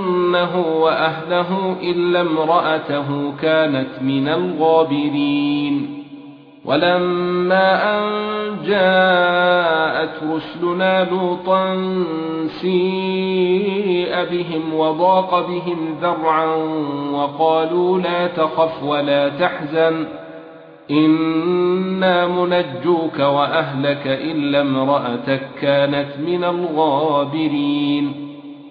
لننجينه واهله الا امراته كانت من الغابرين ولما ان جاءت رسلنا لوطا سيء بهم وضاق بهم ذرعا وقالوا لا تخف ولا تحزن إنا منجوك واهلك الا امراتك كانت من الغابرين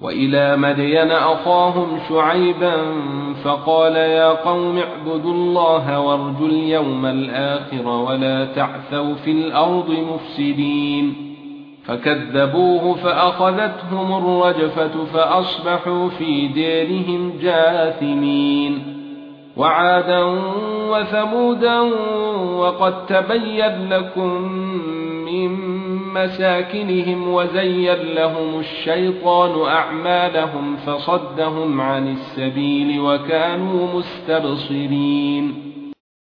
وإلى مدين أخاهم شعيبا فقال يا قوم اعبدوا الله وارجوا اليوم الآخر ولا تعثوا في الأرض مفسدين. فكذبوه فأخذتهم الرجفة فأصبحوا في ديرهم جاثمين. وعادا وثمودا وقد تبين لكم من مساكنهم وزين لهم الشيطان أعمالهم فصدهم عن السبيل وكانوا مستبصرين.